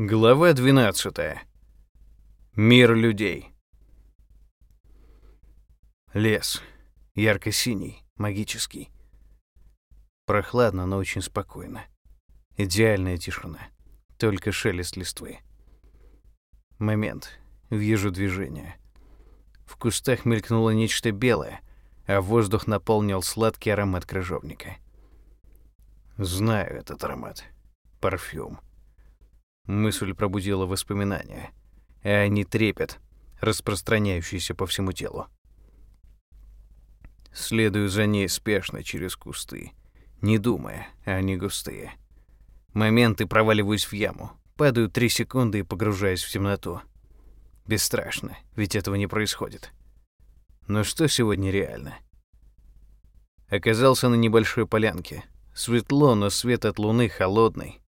Глава 12. Мир людей. Лес. Ярко-синий, магический. Прохладно, но очень спокойно. Идеальная тишина. Только шелест листвы. Момент. Вижу движение. В кустах мелькнуло нечто белое, а воздух наполнил сладкий аромат крыжовника. Знаю этот аромат. Парфюм. Мысль пробудила воспоминания, а они трепет, распространяющийся по всему телу. Следую за ней спешно через кусты, не думая, они густые. Моменты проваливаюсь в яму, падаю три секунды и погружаюсь в темноту. Бесстрашно, ведь этого не происходит. Но что сегодня реально? Оказался на небольшой полянке. Светло, но свет от луны холодный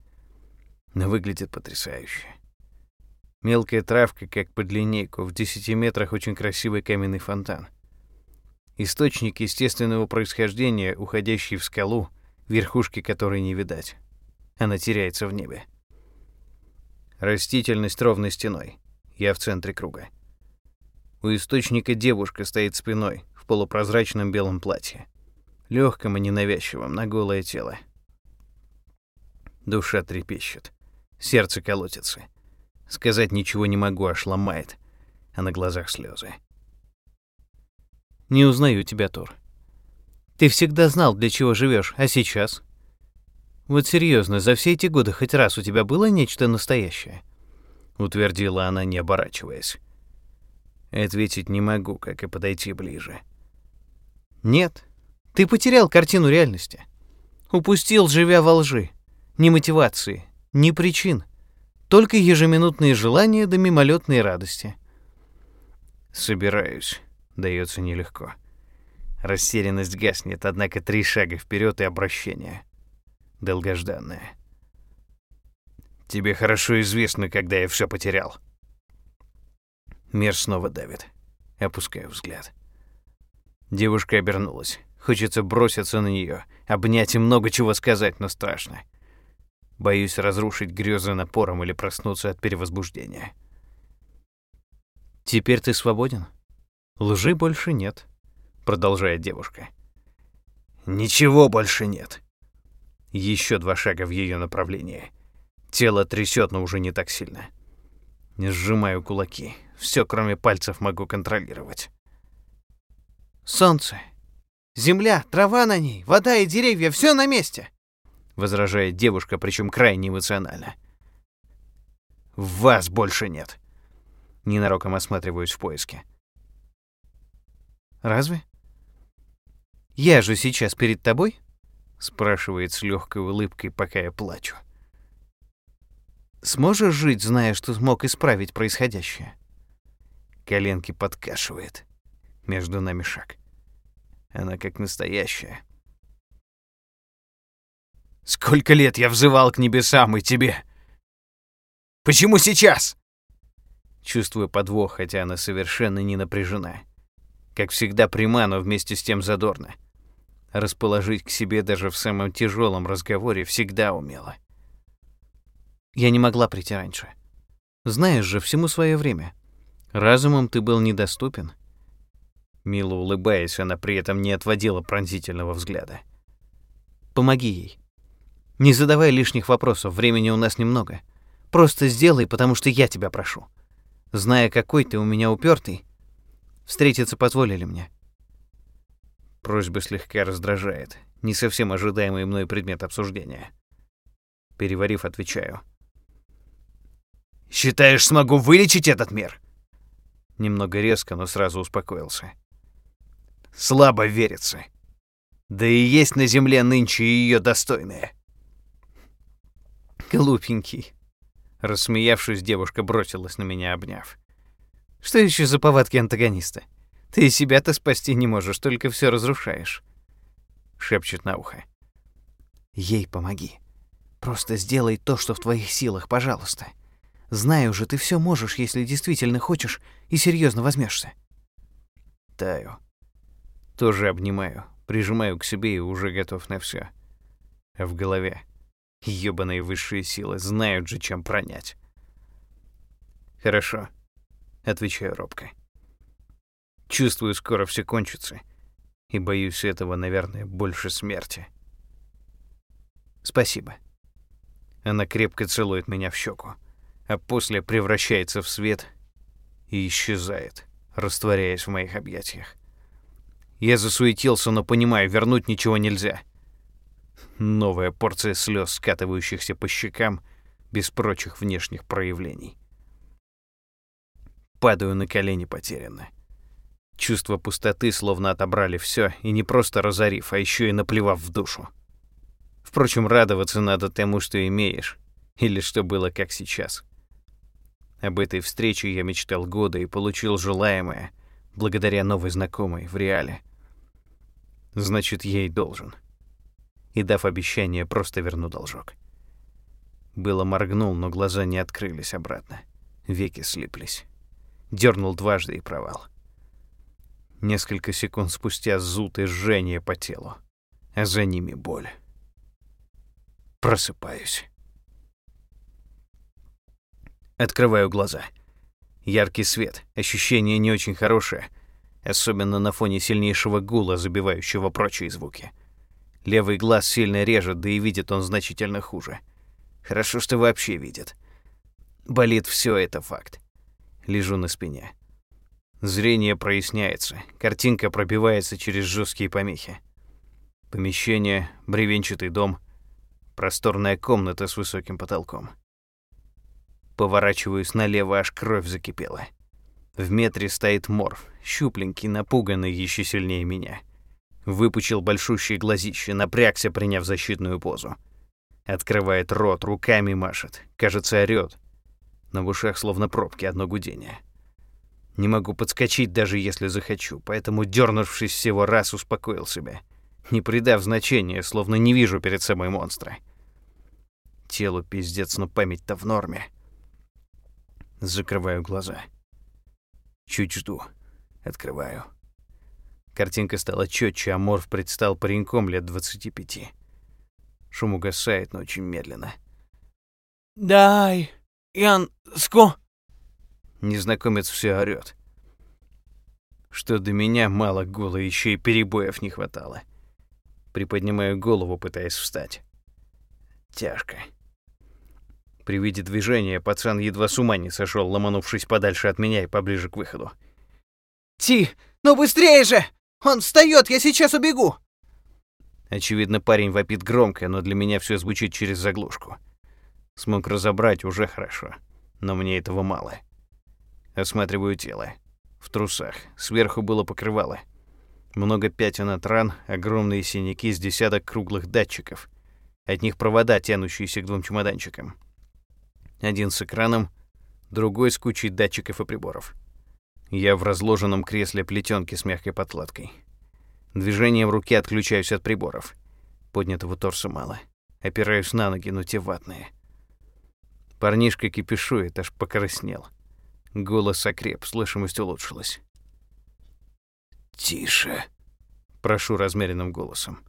но выглядит потрясающе. Мелкая травка, как под линейку, в 10 метрах очень красивый каменный фонтан. Источник естественного происхождения, уходящий в скалу, верхушки которой не видать. Она теряется в небе. Растительность ровной стеной. Я в центре круга. У источника девушка стоит спиной в полупрозрачном белом платье. Легком и ненавязчивом на голое тело. Душа трепещет. Сердце колотится. Сказать ничего не могу, аж ломает. А на глазах слезы. Не узнаю тебя, Тор. Ты всегда знал, для чего живешь, а сейчас? Вот серьезно, за все эти годы хоть раз у тебя было нечто настоящее? Утвердила она, не оборачиваясь. Ответить не могу, как и подойти ближе. Нет, ты потерял картину реальности. Упустил, живя во лжи. Ни мотивации, ни причин, только ежеминутные желания да мимолетные радости. Собираюсь, дается нелегко. Растерянность гаснет, однако три шага вперед и обращение. Долгожданное. Тебе хорошо известно, когда я все потерял. Мир снова давит. Опускаю взгляд. Девушка обернулась. Хочется броситься на нее, обнять и много чего сказать, но страшно. Боюсь разрушить грезы напором или проснуться от перевозбуждения. «Теперь ты свободен. Лжи больше нет», — продолжает девушка. «Ничего больше нет». Еще два шага в ее направлении. Тело трясет, но уже не так сильно. Не сжимаю кулаки. Все, кроме пальцев, могу контролировать. «Солнце, земля, трава на ней, вода и деревья — все на месте!» Возражает девушка, причем крайне эмоционально. Вас больше нет. Ненароком осматриваюсь в поиске. Разве? Я же сейчас перед тобой? спрашивает с легкой улыбкой, пока я плачу. Сможешь жить, зная, что смог исправить происходящее? Коленки подкашивает. Между нами шаг. Она как настоящая. Сколько лет я взывал к небесам и тебе? Почему сейчас? Чувствую подвох, хотя она совершенно не напряжена. Как всегда пряма, но вместе с тем задорно. Расположить к себе даже в самом тяжелом разговоре всегда умела. Я не могла прийти раньше. Знаешь же, всему свое время. Разумом ты был недоступен. Мило улыбаясь, она при этом не отводила пронзительного взгляда. Помоги ей. Не задавай лишних вопросов, времени у нас немного. Просто сделай, потому что я тебя прошу. Зная, какой ты у меня упертый, встретиться позволили мне. Просьба слегка раздражает. Не совсем ожидаемый мной предмет обсуждения. Переварив, отвечаю. «Считаешь, смогу вылечить этот мир?» Немного резко, но сразу успокоился. «Слабо верится. Да и есть на земле нынче ее достойные. Глупенький. Рассмеявшись, девушка бросилась на меня, обняв. Что еще за повадки антагониста? Ты себя-то спасти не можешь, только все разрушаешь. Шепчет на ухо. Ей помоги. Просто сделай то, что в твоих силах, пожалуйста. Знаю же, ты все можешь, если действительно хочешь и серьезно возьмешься. Таю. Тоже обнимаю, прижимаю к себе и уже готов на все. В голове Ёбаные высшие силы знают же, чем пронять. Хорошо, отвечаю робко. Чувствую, скоро все кончится, и боюсь этого, наверное, больше смерти. Спасибо. Она крепко целует меня в щеку, а после превращается в свет и исчезает, растворяясь в моих объятиях. Я засуетился, но понимаю, вернуть ничего нельзя. Новая порция слез, скатывающихся по щекам, без прочих внешних проявлений. Падаю на колени потерянно. Чувство пустоты словно отобрали все, и не просто разорив, а еще и наплевав в душу. Впрочем, радоваться надо тому, что имеешь, или что было как сейчас. Об этой встрече я мечтал года и получил желаемое, благодаря новой знакомой в реале. Значит, ей должен. И дав обещание, просто верну должок. Было моргнул, но глаза не открылись обратно. Веки слиплись. Дернул дважды и провал. Несколько секунд спустя зуд и жжение по телу, а за ними боль. Просыпаюсь. Открываю глаза. Яркий свет, ощущение не очень хорошее, особенно на фоне сильнейшего гула, забивающего прочие звуки. Левый глаз сильно режет, да и видит он значительно хуже. Хорошо, что вообще видит. Болит все это факт. Лежу на спине. Зрение проясняется, картинка пробивается через жесткие помехи. Помещение, бревенчатый дом — Просторная комната с высоким потолком. Поворачиваюсь налево, аж кровь закипела. В метре стоит морф, щупленький, напуганный еще сильнее меня. Выпучил большущие глазища, напрягся, приняв защитную позу. Открывает рот, руками машет. Кажется, орёт. Но в ушах словно пробки, одно гудение. Не могу подскочить, даже если захочу, поэтому, дернувшись всего раз, успокоил себя. Не придав значения, словно не вижу перед собой монстра. Телу пиздец, но память-то в норме. Закрываю глаза. Чуть жду. Открываю. Картинка стала четче, а Морф предстал пареньком лет 25. Шум угасает, но очень медленно. «Дай, Ян, ско...» Незнакомец все орёт. Что до меня мало гула, еще и перебоев не хватало. Приподнимаю голову, пытаясь встать. Тяжко. При виде движения пацан едва с ума не сошел, ломанувшись подальше от меня и поближе к выходу. «Ти, ну быстрее же! Он встает, я сейчас убегу!» Очевидно, парень вопит громко, но для меня все звучит через заглушку. Смог разобрать уже хорошо, но мне этого мало. Осматриваю тело. В трусах. Сверху было покрывало. Много пятен от ран, огромные синяки с десяток круглых датчиков. От них провода, тянущиеся к двум чемоданчикам. Один с экраном, другой с кучей датчиков и приборов. Я в разложенном кресле плетенки с мягкой подкладкой. Движение в руке отключаюсь от приборов. Поднятого торса мало. Опираюсь на ноги, но те ватные. Парнишка кипишует, аж покраснел. Голос окреп, слышимость улучшилась. «Тише», — прошу размеренным голосом.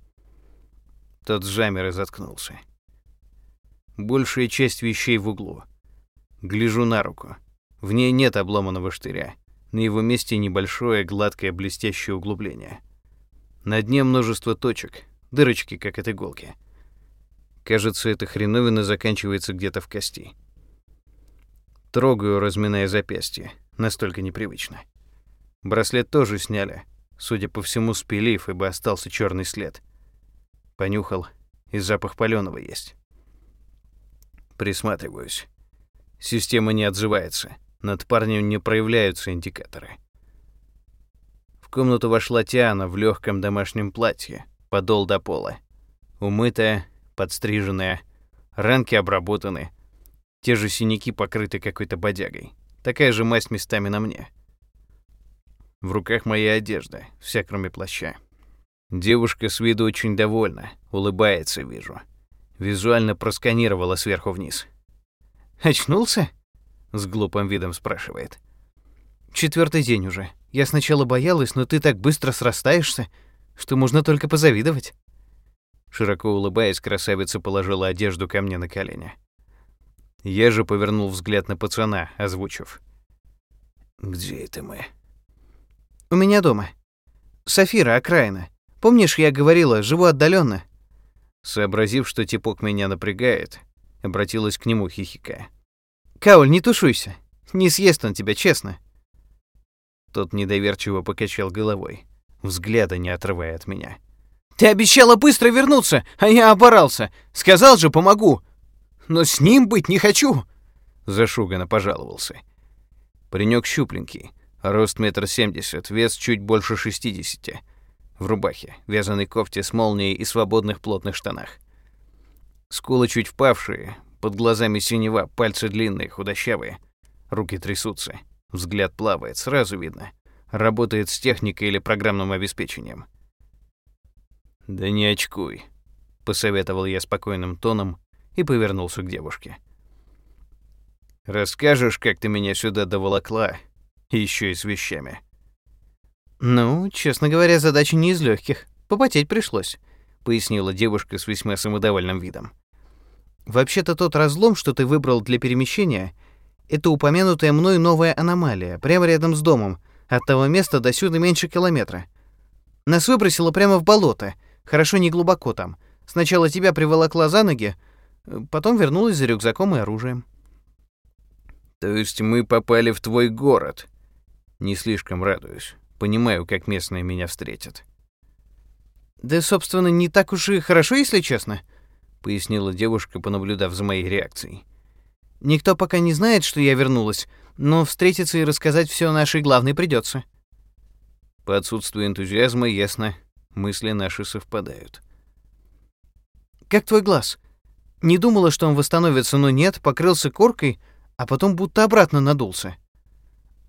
Тот замер и заткнулся. Большая часть вещей в углу. Гляжу на руку. В ней нет обломанного штыря. На его месте небольшое, гладкое, блестящее углубление. На дне множество точек, дырочки, как от иголки. Кажется, эта хреновина заканчивается где-то в кости. Трогаю, разминая запястье. Настолько непривычно. Браслет тоже сняли, судя по всему, спилив, ибо остался черный след. Понюхал, и запах паленого есть. Присматриваюсь. Система не отзывается. Над парнем не проявляются индикаторы. В комнату вошла Тиана в легком домашнем платье, подол до пола. Умытая, подстриженная, ранки обработаны. Те же синяки покрыты какой-то бодягой. Такая же масть местами на мне. В руках моя одежда, вся кроме плаща. Девушка с виду очень довольна, улыбается, вижу. Визуально просканировала сверху вниз. «Очнулся?» — с глупым видом спрашивает. «Четвертый день уже. Я сначала боялась, но ты так быстро срастаешься, что можно только позавидовать». Широко улыбаясь, красавица положила одежду ко мне на колени. Я же повернул взгляд на пацана, озвучив. Где это мы? У меня дома. Сафира, окраина. Помнишь, я говорила, живу отдаленно. Сообразив, что типок меня напрягает, обратилась к нему хихикая. Кауль, не тушуйся. Не съест он тебя, честно. Тот недоверчиво покачал головой, взгляда не отрывая от меня. Ты обещала быстро вернуться, а я оборался. Сказал же, помогу. Но с ним быть не хочу. Зашуганно пожаловался. Паренек щупленький, рост метр семьдесят, вес чуть больше шестидесяти. В рубахе, вязаной кофте с молнией и свободных плотных штанах. Скулы чуть впавшие, под глазами синева, пальцы длинные, худощавые. Руки трясутся, взгляд плавает, сразу видно. Работает с техникой или программным обеспечением. «Да не очкуй», — посоветовал я спокойным тоном и повернулся к девушке. «Расскажешь, как ты меня сюда доволокла, еще и с вещами?» «Ну, честно говоря, задача не из легких. Попотеть пришлось», — пояснила девушка с весьма самодовольным видом. «Вообще-то тот разлом, что ты выбрал для перемещения, это упомянутая мной новая аномалия, прямо рядом с домом, от того места до сюда меньше километра. Нас выбросило прямо в болото, хорошо не глубоко там. Сначала тебя приволокла за ноги, потом вернулась за рюкзаком и оружием». «То есть мы попали в твой город?» Не слишком радуюсь. Понимаю, как местные меня встретят. «Да, собственно, не так уж и хорошо, если честно», — пояснила девушка, понаблюдав за моей реакцией. «Никто пока не знает, что я вернулась, но встретиться и рассказать все нашей главной придется. По отсутствию энтузиазма, ясно, мысли наши совпадают. «Как твой глаз? Не думала, что он восстановится, но нет, покрылся коркой, а потом будто обратно надулся».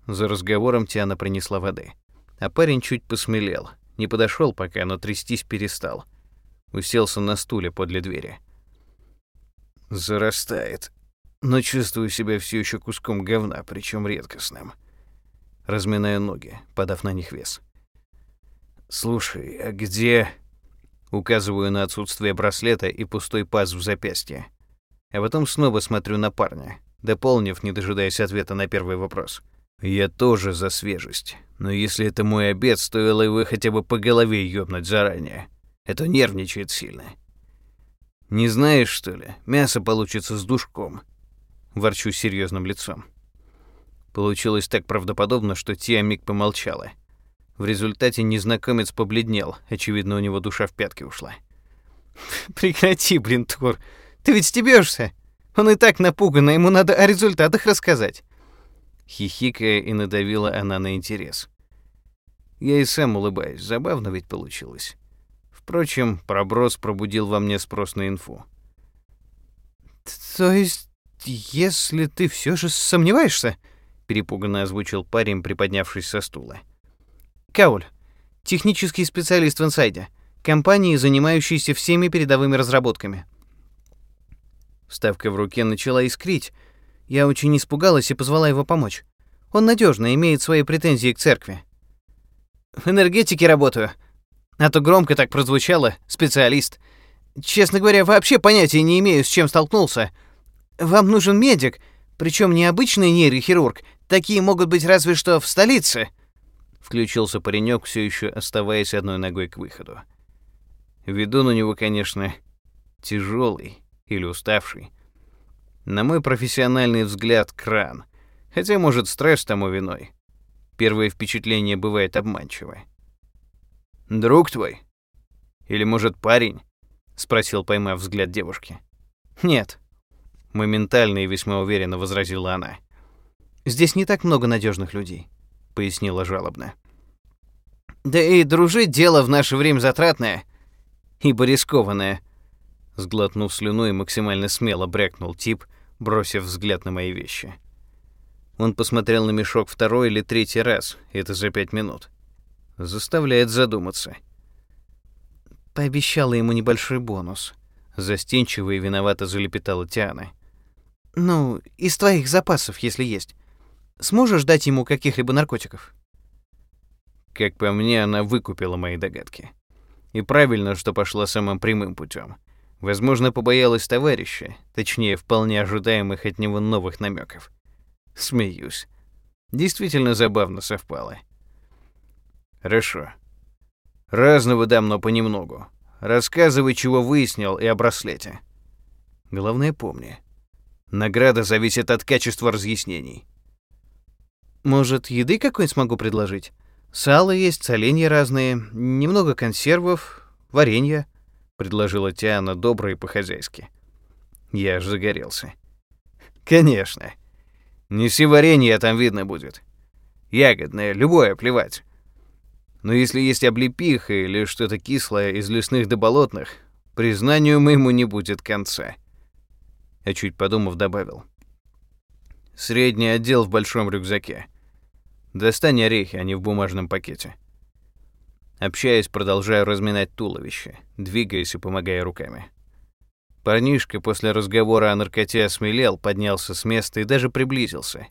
За разговором Тиана принесла воды а парень чуть посмелел. Не подошел пока, но трястись перестал. Уселся на стуле подле двери. Зарастает. Но чувствую себя все еще куском говна, причем редкостным. Разминаю ноги, подав на них вес. «Слушай, а где...» Указываю на отсутствие браслета и пустой паз в запястье. А потом снова смотрю на парня, дополнив, не дожидаясь ответа на первый вопрос. «Я тоже за свежесть. Но если это мой обед, стоило его хотя бы по голове ёбнуть заранее. Это нервничает сильно. Не знаешь, что ли? Мясо получится с душком. Ворчу серьезным лицом. Получилось так правдоподобно, что Тия миг помолчала. В результате незнакомец побледнел. Очевидно, у него душа в пятки ушла. «Прекрати, блин, Тур. Ты ведь стебешься. Он и так напуган, а ему надо о результатах рассказать». Хихикая и надавила она на интерес. Я и сам улыбаюсь, забавно ведь получилось. Впрочем, проброс пробудил во мне спрос на инфу. «То есть, если ты все же сомневаешься?» — перепуганно озвучил парень, приподнявшись со стула. «Кауль, технический специалист в инсайде, компании, занимающейся всеми передовыми разработками». Ставка в руке начала искрить. Я очень испугалась и позвала его помочь. Он надежно имеет свои претензии к церкви. В энергетике работаю. А то громко так прозвучало, специалист. Честно говоря, вообще понятия не имею, с чем столкнулся. Вам нужен медик, причем не обычный нейрохирург. Такие могут быть разве что в столице. Включился паренек, все еще оставаясь одной ногой к выходу. Ведун у него, конечно, тяжелый или уставший. На мой профессиональный взгляд, кран. Хотя, может, стресс тому виной. Первое впечатление бывает обманчивое. «Друг твой? Или, может, парень?» — спросил, поймав взгляд девушки. «Нет», — моментально и весьма уверенно возразила она. «Здесь не так много надежных людей», — пояснила жалобно. «Да и дружить дело в наше время затратное, ибо рискованное», — сглотнув слюну и максимально смело брякнул тип, бросив взгляд на мои вещи. Он посмотрел на мешок второй или третий раз, это за пять минут. Заставляет задуматься. Пообещала ему небольшой бонус. Застенчиво и виновато залепетала Тиана. «Ну, из твоих запасов, если есть. Сможешь дать ему каких-либо наркотиков?» Как по мне, она выкупила мои догадки. И правильно, что пошла самым прямым путем. Возможно, побоялась товарища, точнее, вполне ожидаемых от него новых намеков. Смеюсь. Действительно забавно совпало. Хорошо. Разного дам, но понемногу. Рассказывай, чего выяснил, и о браслете. Главное, помни. Награда зависит от качества разъяснений. Может, еды какой смогу предложить? Сало есть, соленья разные, немного консервов, варенья, предложила Тиана добро и по-хозяйски. Я аж загорелся. Конечно. Неси варенье, а там видно будет. Ягодное, любое, плевать. Но если есть облепиха или что-то кислое из лесных до болотных, признанию моему не будет конца. А чуть подумав, добавил. Средний отдел в большом рюкзаке. Достань орехи, не в бумажном пакете. Общаясь, продолжаю разминать туловище, двигаясь и помогая руками. Парнишка после разговора о наркоте осмелел, поднялся с места и даже приблизился.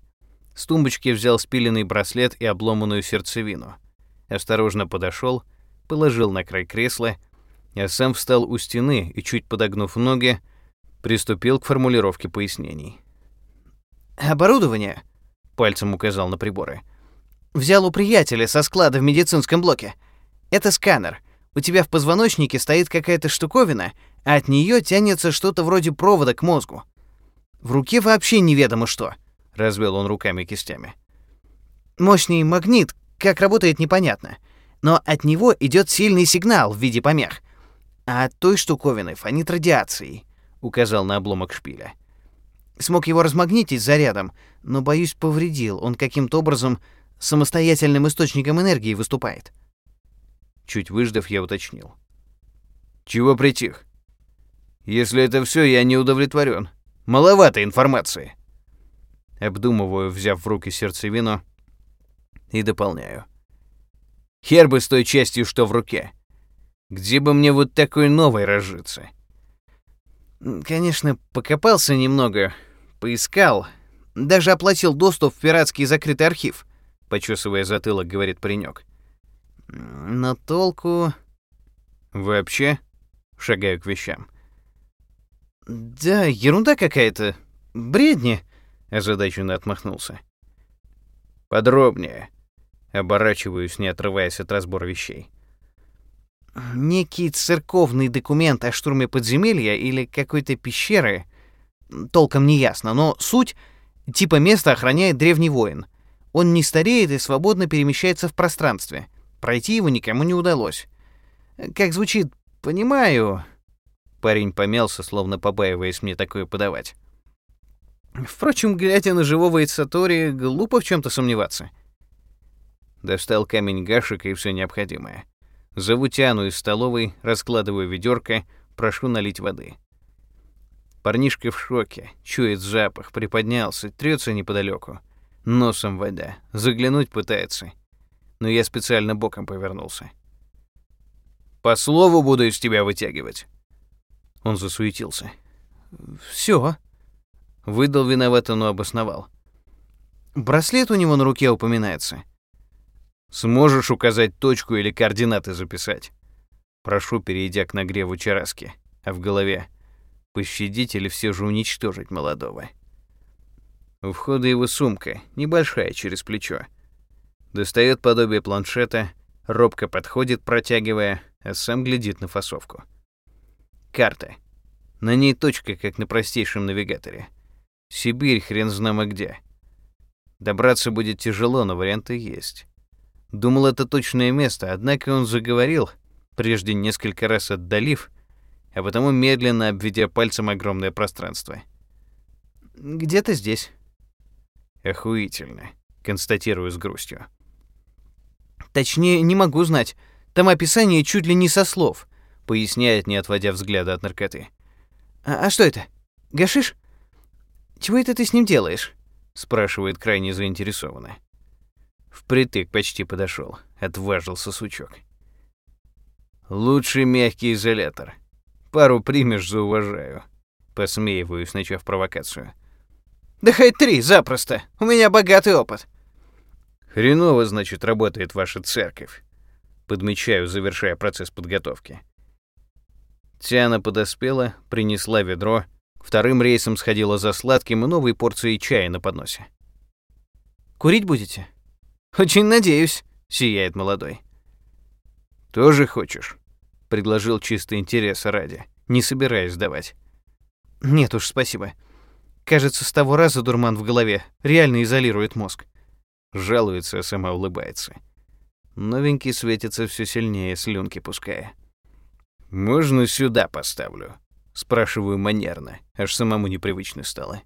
С тумбочки взял спиленный браслет и обломанную сердцевину. Осторожно подошел, положил на край кресла, а сам встал у стены и, чуть подогнув ноги, приступил к формулировке пояснений. «Оборудование», — пальцем указал на приборы, — «взял у приятеля со склада в медицинском блоке. Это сканер. У тебя в позвоночнике стоит какая-то штуковина, а от нее тянется что-то вроде провода к мозгу. В руке вообще неведомо что, развел он руками кистями. Мощный магнит, как работает непонятно, но от него идет сильный сигнал в виде помех. А от той штуковины фонит радиацией, указал на обломок шпиля. Смог его размагнитить зарядом, но боюсь, повредил. Он каким-то образом самостоятельным источником энергии выступает. Чуть выждав, я уточнил. Чего притих? Если это все, я не удовлетворен. Маловато информации. Обдумываю, взяв в руки сердцевину, и дополняю. Хер бы с той частью, что в руке. Где бы мне вот такой новой разжиться? Конечно, покопался немного, поискал, даже оплатил доступ в пиратский закрытый архив, почесывая затылок, говорит паренек. Но толку... Вообще, шагаю к вещам. Да, ерунда какая-то. Бредни, озадаченно отмахнулся. Подробнее. Оборачиваюсь, не отрываясь от разбора вещей. Некий церковный документ о штурме подземелья или какой-то пещеры, толком не ясно, но суть типа место охраняет древний воин. Он не стареет и свободно перемещается в пространстве. Пройти его никому не удалось. Как звучит, понимаю. Парень помялся, словно побаиваясь мне такое подавать. Впрочем, глядя на живого Ицатори, глупо в чем то сомневаться. Достал камень гашек и все необходимое. Зову Тиану из столовой, раскладываю ведерко, прошу налить воды. Парнишка в шоке, чует запах, приподнялся, трется неподалеку. Носом вода, заглянуть пытается но я специально боком повернулся. «По слову буду из тебя вытягивать». Он засуетился. «Всё». Выдал виновато, но обосновал. «Браслет у него на руке упоминается». «Сможешь указать точку или координаты записать?» Прошу, перейдя к нагреву чараски, а в голове «Пощадить или все же уничтожить молодого?» У входа его сумка, небольшая, через плечо. Достает подобие планшета, робко подходит, протягивая, а сам глядит на фасовку. Карта. На ней точка, как на простейшем навигаторе. Сибирь хрен знамо где. Добраться будет тяжело, но варианты есть. Думал, это точное место, однако он заговорил, прежде несколько раз отдалив, а потому медленно обведя пальцем огромное пространство. «Где-то здесь». «Охуительно», — констатирую с грустью. Точнее, не могу знать. Там описание чуть ли не со слов, поясняет, не отводя взгляда от наркоты. А, а что это? Гашиш? Чего это ты с ним делаешь? спрашивает крайне заинтересованно. Впритык почти подошел, отважился сучок. Лучший мягкий изолятор. Пару примешь, зауважаю. Посмеиваюсь, начав провокацию. Да хоть три, запросто. У меня богатый опыт. Хреново, значит, работает ваша церковь. Подмечаю, завершая процесс подготовки. Тиана подоспела, принесла ведро, вторым рейсом сходила за сладким и новой порцией чая на подносе. Курить будете? Очень надеюсь, сияет молодой. Тоже хочешь? предложил чисто интереса ради, не собираясь сдавать. Нет уж, спасибо. Кажется, с того раза дурман в голове реально изолирует мозг. Жалуется, а сама улыбается. Новенький светится все сильнее, слюнки пуская. «Можно сюда поставлю?» Спрашиваю манерно, аж самому непривычно стало.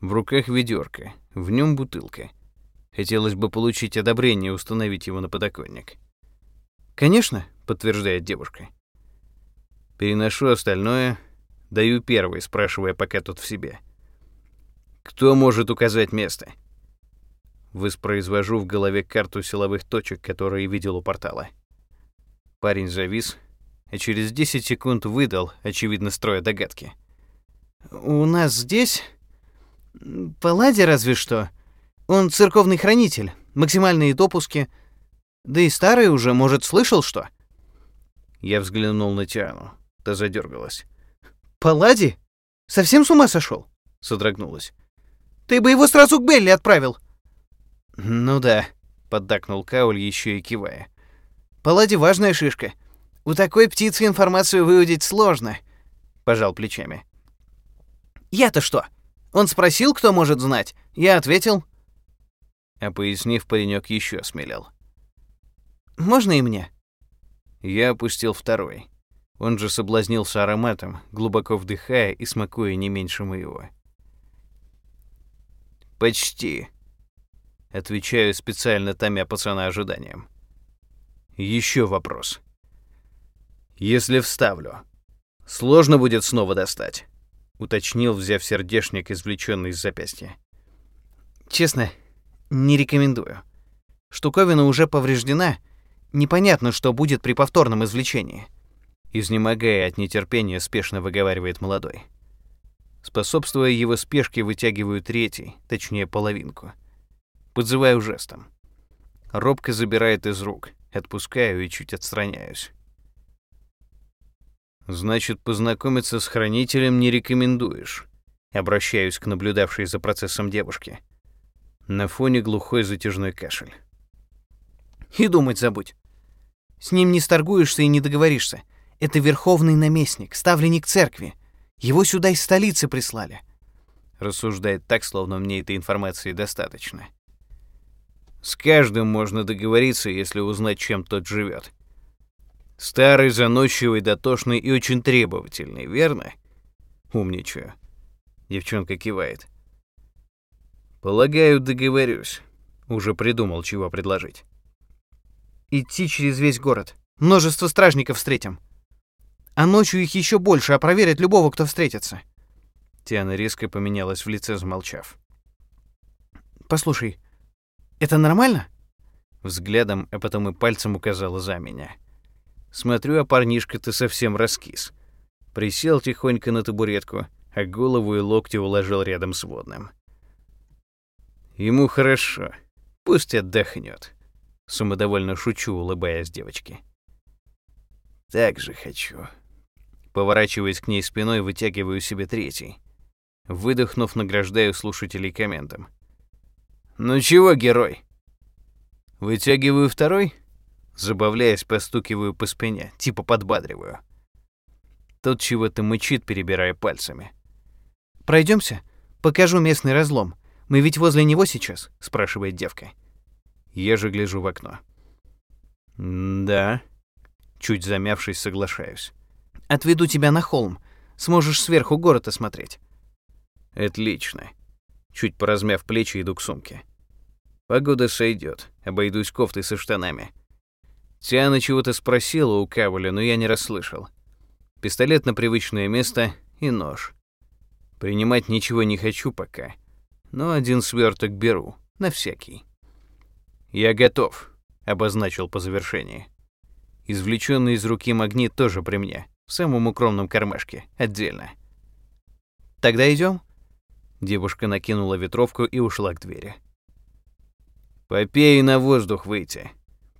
В руках ведерко, в нем бутылка. Хотелось бы получить одобрение установить его на подоконник. «Конечно», — подтверждает девушка. Переношу остальное, даю первый, спрашивая пока тут в себе. «Кто может указать место?» Воспроизвожу в голове карту силовых точек, которые видел у портала. Парень завис, а через 10 секунд выдал, очевидно, строя догадки. «У нас здесь... Палладе разве что. Он церковный хранитель, максимальные допуски. Да и старый уже, может, слышал что?» Я взглянул на Тиану. Та задергалась. «Паллади? Совсем с ума сошел? Содрогнулась. «Ты бы его сразу к Белли отправил!» «Ну да», — поддакнул Кауль, еще и кивая. «Паллади важная шишка. У такой птицы информацию выудить сложно», — пожал плечами. «Я-то что? Он спросил, кто может знать. Я ответил». А пояснив, паренек еще смелел. «Можно и мне?» Я опустил второй. Он же соблазнился ароматом, глубоко вдыхая и смакуя не меньше моего. «Почти», Отвечаю специально томя пацана ожиданием. Еще вопрос. Если вставлю, сложно будет снова достать? Уточнил, взяв сердечник, извлеченный из запястья. Честно, не рекомендую. Штуковина уже повреждена. Непонятно, что будет при повторном извлечении. Изнемогая от нетерпения, спешно выговаривает молодой. Способствуя его спешке, вытягиваю третий, точнее половинку — Подзываю жестом. Робко забирает из рук. Отпускаю и чуть отстраняюсь. Значит, познакомиться с хранителем не рекомендуешь. Обращаюсь к наблюдавшей за процессом девушке. На фоне глухой затяжной кашель. И думать забудь. С ним не сторгуешься и не договоришься. Это верховный наместник, ставленник церкви. Его сюда из столицы прислали. Рассуждает так, словно мне этой информации достаточно. С каждым можно договориться, если узнать, чем тот живет. Старый, заносчивый, дотошный и очень требовательный, верно? Умничаю. Девчонка кивает. Полагаю, договорюсь. Уже придумал, чего предложить. Идти через весь город. Множество стражников встретим. А ночью их еще больше, а проверят любого, кто встретится. Тиана резко поменялась в лице, замолчав. Послушай, это нормально? Взглядом, а потом и пальцем указала за меня. Смотрю, а парнишка-то совсем раскис. Присел тихонько на табуретку, а голову и локти уложил рядом с водным. Ему хорошо. Пусть отдохнет. Самодовольно шучу, улыбаясь девочке. Так же хочу. Поворачиваясь к ней спиной, вытягиваю себе третий. Выдохнув, награждаю слушателей комментом. «Ну чего, герой?» Вытягиваю второй, забавляясь, постукиваю по спине, типа подбадриваю. Тот чего-то мычит, перебирая пальцами. Пройдемся, покажу местный разлом. Мы ведь возле него сейчас?» — спрашивает девка. Я же гляжу в окно. «Да». Чуть замявшись, соглашаюсь. «Отведу тебя на холм. Сможешь сверху город осмотреть». «Отлично». Чуть поразмяв плечи, иду к сумке. Погода сойдет, обойдусь кофтой со штанами. Тиана чего-то спросила у Каволя, но я не расслышал. Пистолет на привычное место и нож. Принимать ничего не хочу пока, но один сверток беру, на всякий. «Я готов», — обозначил по завершении. Извлеченный из руки магнит тоже при мне, в самом укромном кармашке, отдельно. «Тогда идем? Девушка накинула ветровку и ушла к двери. Попей на воздух выйти.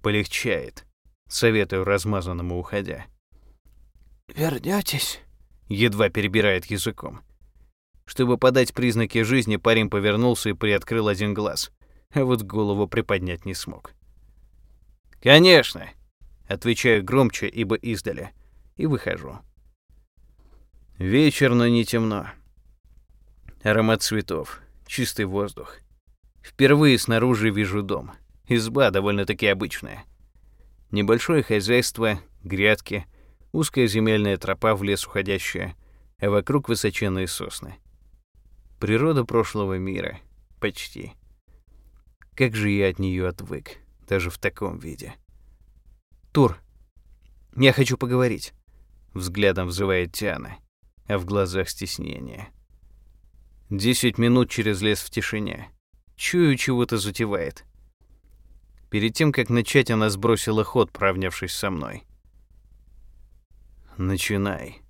Полегчает. Советую размазанному уходя. Вернётесь? Едва перебирает языком. Чтобы подать признаки жизни, парень повернулся и приоткрыл один глаз. а вот голову приподнять не смог. «Конечно!» — отвечаю громче, ибо издали, и выхожу. Вечер, но не темно. Аромат цветов, чистый воздух. Впервые снаружи вижу дом. Изба довольно-таки обычная. Небольшое хозяйство, грядки, узкая земельная тропа в лес уходящая, а вокруг высоченные сосны. Природа прошлого мира. Почти. Как же я от нее отвык, даже в таком виде. «Тур, я хочу поговорить», — взглядом взывает Тиана, а в глазах стеснение. Десять минут через лес в тишине. Чую, чего-то затевает. Перед тем, как начать, она сбросила ход, правнявшись со мной. «Начинай».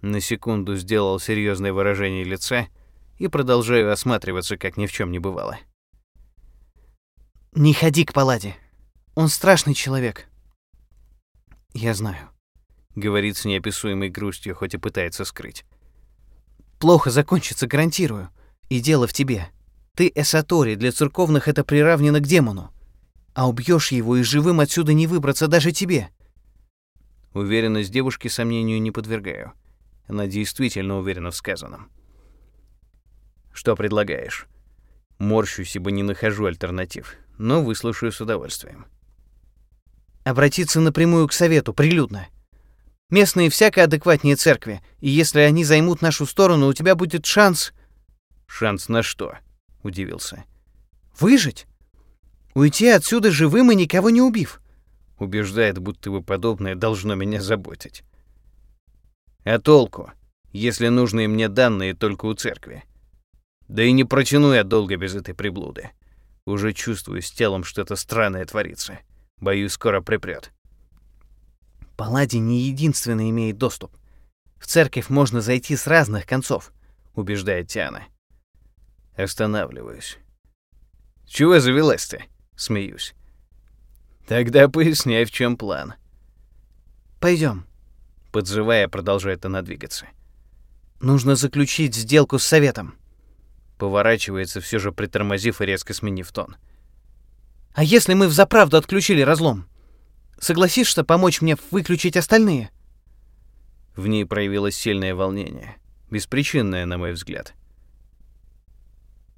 На секунду сделал серьезное выражение лица и продолжаю осматриваться, как ни в чем не бывало. «Не ходи к Паладе. Он страшный человек». «Я знаю», — говорит с неописуемой грустью, хоть и пытается скрыть. «Плохо закончится, гарантирую. И дело в тебе. Ты эсатори, для церковных это приравнено к демону а убьешь его и живым отсюда не выбраться даже тебе. Уверенность девушки сомнению не подвергаю. Она действительно уверена в сказанном. Что предлагаешь? Морщусь, ибо не нахожу альтернатив, но выслушаю с удовольствием. Обратиться напрямую к совету, прилюдно. Местные всяко адекватнее церкви, и если они займут нашу сторону, у тебя будет шанс... Шанс на что? Удивился. Выжить? Уйти отсюда живым и никого не убив. Убеждает, будто бы подобное должно меня заботить. А толку, если нужные мне данные только у церкви? Да и не протяну я долго без этой приблуды. Уже чувствую с телом что-то странное творится. Боюсь, скоро припрет. Палладий не единственный имеет доступ. В церковь можно зайти с разных концов, убеждает Тиана. Останавливаюсь. Чего завелась-то? Смеюсь. Тогда поясняй, в чем план. Пойдем. Подзывая, продолжает она двигаться. Нужно заключить сделку с советом. Поворачивается, все же притормозив и резко сменив тон. А если мы взаправду отключили разлом? Согласишься помочь мне выключить остальные? В ней проявилось сильное волнение, беспричинное, на мой взгляд.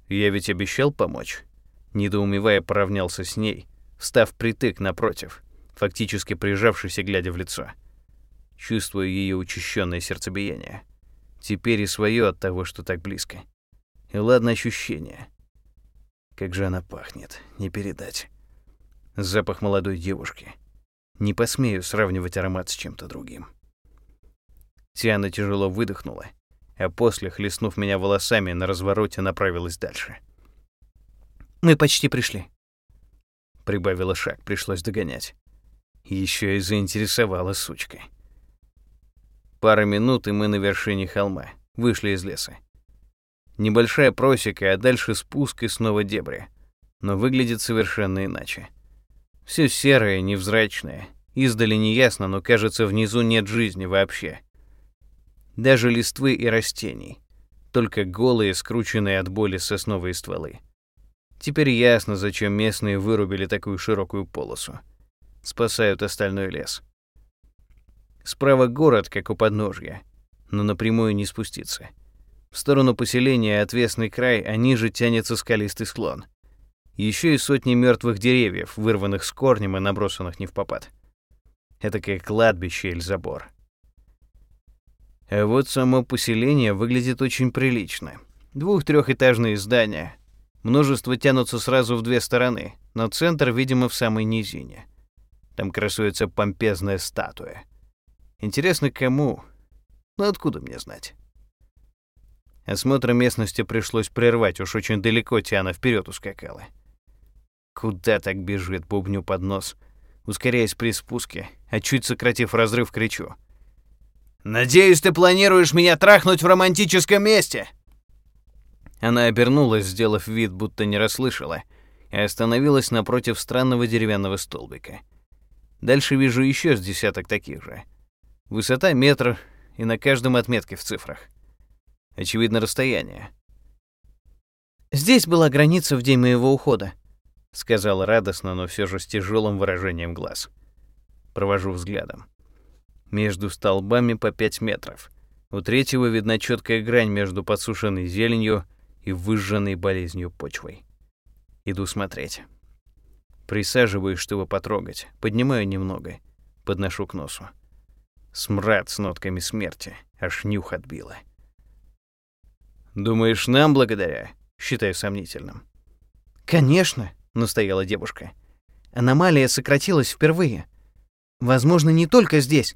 Я ведь обещал помочь недоумевая, поравнялся с ней, встав притык напротив, фактически прижавшись и глядя в лицо. Чувствую ее учащенное сердцебиение. Теперь и свое от того, что так близко. И ладно ощущение. Как же она пахнет, не передать. Запах молодой девушки. Не посмею сравнивать аромат с чем-то другим. Тиана тяжело выдохнула, а после, хлестнув меня волосами, на развороте направилась дальше. — мы почти пришли. Прибавила шаг, пришлось догонять. Еще и заинтересовала сучка. Пара минут, и мы на вершине холма. Вышли из леса. Небольшая просека, а дальше спуск и снова дебри. Но выглядит совершенно иначе. Все серое, невзрачное. Издали неясно, но кажется, внизу нет жизни вообще. Даже листвы и растений. Только голые, скрученные от боли сосновые стволы. Теперь ясно, зачем местные вырубили такую широкую полосу. Спасают остальной лес. Справа город, как у подножья, но напрямую не спуститься. В сторону поселения отвесный край, а ниже тянется скалистый склон. Еще и сотни мертвых деревьев, вырванных с корнем и набросанных не в попад. Это как кладбище или забор. А вот само поселение выглядит очень прилично. Двух-трехэтажные здания, Множество тянутся сразу в две стороны, но центр, видимо, в самой низине. Там красуется помпезная статуя. Интересно, кому? Ну откуда мне знать? Осмотр местности пришлось прервать, уж очень далеко Тиана вперед ускакала. Куда так бежит, бубню под нос, ускоряясь при спуске, а чуть сократив разрыв, кричу. «Надеюсь, ты планируешь меня трахнуть в романтическом месте?» Она обернулась, сделав вид, будто не расслышала, и остановилась напротив странного деревянного столбика. Дальше вижу еще с десяток таких же. Высота метр, и на каждом отметки в цифрах. Очевидно, расстояние. Здесь была граница в день моего ухода, сказал радостно, но все же с тяжелым выражением глаз. Провожу взглядом. Между столбами по пять метров. У третьего видна четкая грань между подсушенной зеленью и выжженной болезнью почвой. Иду смотреть. Присаживаюсь, чтобы потрогать. Поднимаю немного. Подношу к носу. Смрад с нотками смерти. Аж нюх отбило. «Думаешь, нам благодаря?» Считаю сомнительным. «Конечно», — настояла девушка. «Аномалия сократилась впервые. Возможно, не только здесь.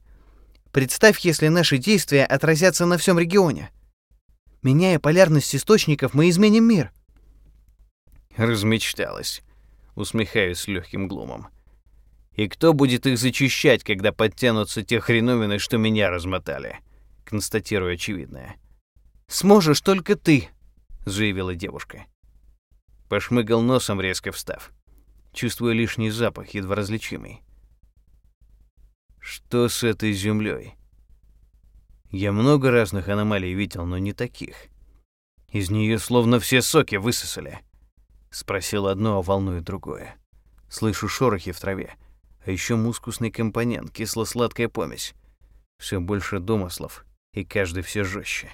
Представь, если наши действия отразятся на всем регионе. Меняя полярность источников, мы изменим мир». Размечталась. Усмехаюсь с легким глумом. И кто будет их зачищать, когда подтянутся те хреновины, что меня размотали? Констатирую очевидное. Сможешь только ты, заявила девушка. Пошмыгал носом, резко встав. Чувствую лишний запах, едва различимый. Что с этой землей? Я много разных аномалий видел, но не таких. Из нее словно все соки высосали. Спросил одно, а волнует другое. Слышу шорохи в траве, а еще мускусный компонент, кисло-сладкая помесь. Все больше домыслов, и каждый все жестче.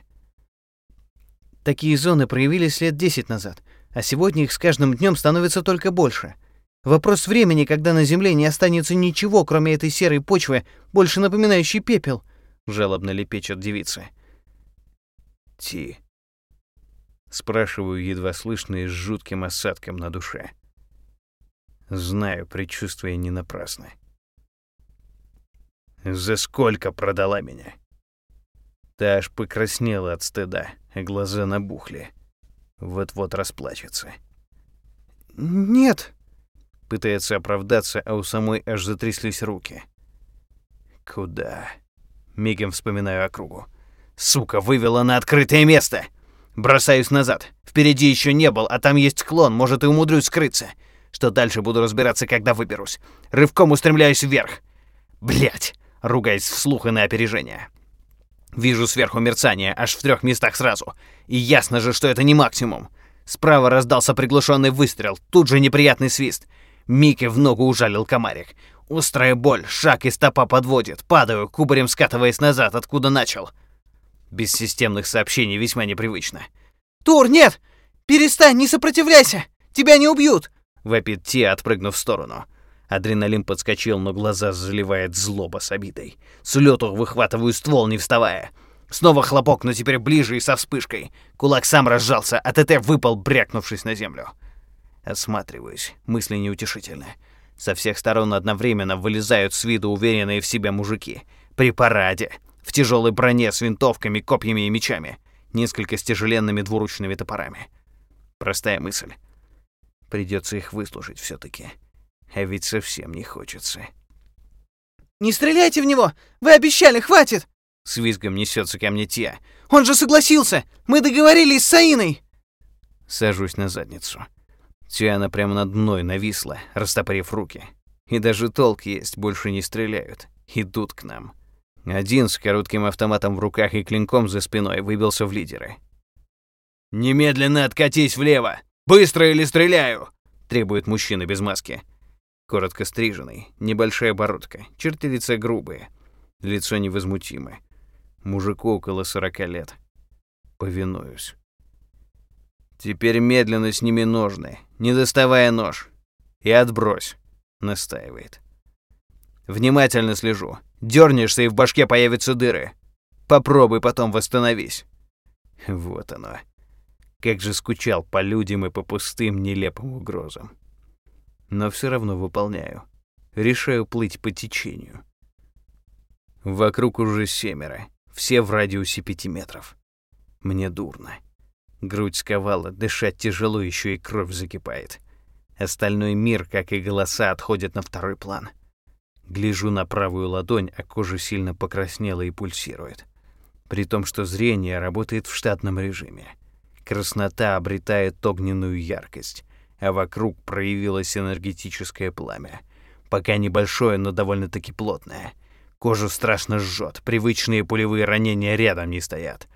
Такие зоны проявились лет 10 назад, а сегодня их с каждым днем становится только больше. Вопрос времени, когда на Земле не останется ничего, кроме этой серой почвы, больше напоминающей пепел, жалобно лепечет девица. Ти. Спрашиваю едва слышно и с жутким осадком на душе. Знаю, предчувствие не напрасно. За сколько продала меня? Та аж покраснела от стыда, а глаза набухли. Вот-вот расплачется. «Нет», — пытается оправдаться, а у самой аж затряслись руки. «Куда?» — мигом вспоминаю округу. «Сука, вывела на открытое место!» Бросаюсь назад. Впереди еще не был, а там есть склон, может и умудрюсь скрыться. Что дальше буду разбираться, когда выберусь. Рывком устремляюсь вверх. Блять! Ругаясь вслух и на опережение. Вижу сверху мерцание, аж в трех местах сразу. И ясно же, что это не максимум. Справа раздался приглушенный выстрел, тут же неприятный свист. Микки в ногу ужалил комарик. Острая боль, шаг и стопа подводит. Падаю, кубарем скатываясь назад, откуда начал. Без системных сообщений весьма непривычно. «Тур, нет! Перестань, не сопротивляйся! Тебя не убьют!» Вопит Ти, отпрыгнув в сторону. Адреналин подскочил, но глаза заливает злоба с обидой. С лету выхватываю ствол, не вставая. Снова хлопок, но теперь ближе и со вспышкой. Кулак сам разжался, а ТТ выпал, брякнувшись на землю. Осматриваюсь, мысли неутешительные. Со всех сторон одновременно вылезают с виду уверенные в себе мужики. При параде. В тяжелой броне с винтовками, копьями и мечами. Несколько с тяжеленными двуручными топорами. Простая мысль. Придется их выслушать все-таки. А ведь совсем не хочется. «Не стреляйте в него! Вы обещали, хватит!» С визгом несется ко мне Тия. «Он же согласился! Мы договорились с Саиной!» Сажусь на задницу. Тиана прямо над мной нависла, растопырив руки. И даже толк есть, больше не стреляют. Идут к нам. Один с коротким автоматом в руках и клинком за спиной выбился в лидеры. «Немедленно откатись влево! Быстро или стреляю!» — требует мужчина без маски. Коротко стриженный, небольшая бородка, черты лица грубые, лицо невозмутимое. Мужику около сорока лет. Повинуюсь. Теперь медленно сними ножны, не доставая нож. И отбрось, настаивает. Внимательно слежу. Дернешься, и в башке появятся дыры. Попробуй потом восстановись. Вот оно. Как же скучал по людям и по пустым нелепым угрозам. Но все равно выполняю. Решаю плыть по течению. Вокруг уже семеро, все в радиусе пяти метров. Мне дурно. Грудь сковала, дышать тяжело, еще и кровь закипает. Остальной мир, как и голоса, отходит на второй план. Гляжу на правую ладонь, а кожа сильно покраснела и пульсирует. При том, что зрение работает в штатном режиме. Краснота обретает огненную яркость, а вокруг проявилось энергетическое пламя. Пока небольшое, но довольно-таки плотное. Кожу страшно жжет, привычные пулевые ранения рядом не стоят.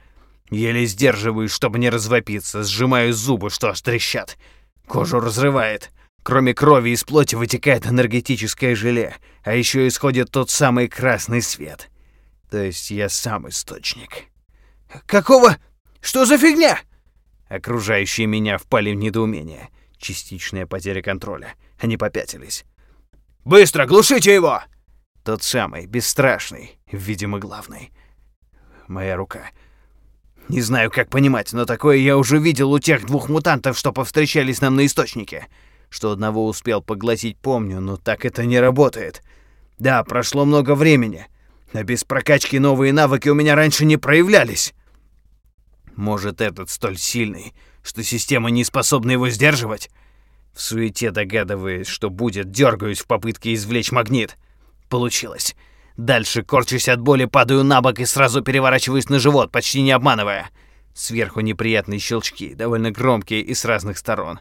Еле сдерживаюсь, чтобы не развопиться, сжимаю зубы, что аж трещат. Кожу разрывает. Кроме крови из плоти вытекает энергетическое желе, а еще исходит тот самый красный свет. То есть я сам источник. «Какого? Что за фигня?» Окружающие меня впали в недоумение. Частичная потеря контроля. Они попятились. «Быстро, глушите его!» Тот самый, бесстрашный, видимо, главный. Моя рука. Не знаю, как понимать, но такое я уже видел у тех двух мутантов, что повстречались нам на источнике. Что одного успел поглотить, помню, но так это не работает. Да, прошло много времени, а без прокачки новые навыки у меня раньше не проявлялись. Может, этот столь сильный, что система не способна его сдерживать? В суете догадываясь, что будет, дергаюсь в попытке извлечь магнит. Получилось. Дальше, корчусь от боли, падаю на бок и сразу переворачиваюсь на живот, почти не обманывая. Сверху неприятные щелчки, довольно громкие и с разных сторон.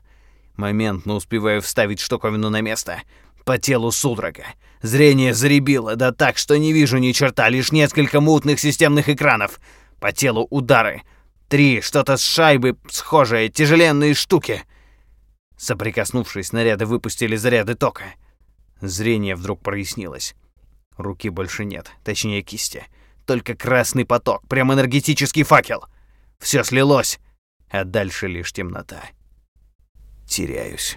Моментно успеваю вставить штуковину на место. По телу судорога. Зрение заребило, да так, что не вижу ни черта, лишь несколько мутных системных экранов. По телу удары. Три, что-то с шайбы схожее, тяжеленные штуки. Соприкоснувшись, снаряды выпустили заряды тока. Зрение вдруг прояснилось. Руки больше нет, точнее кисти. Только красный поток, прям энергетический факел. Все слилось, а дальше лишь темнота теряюсь.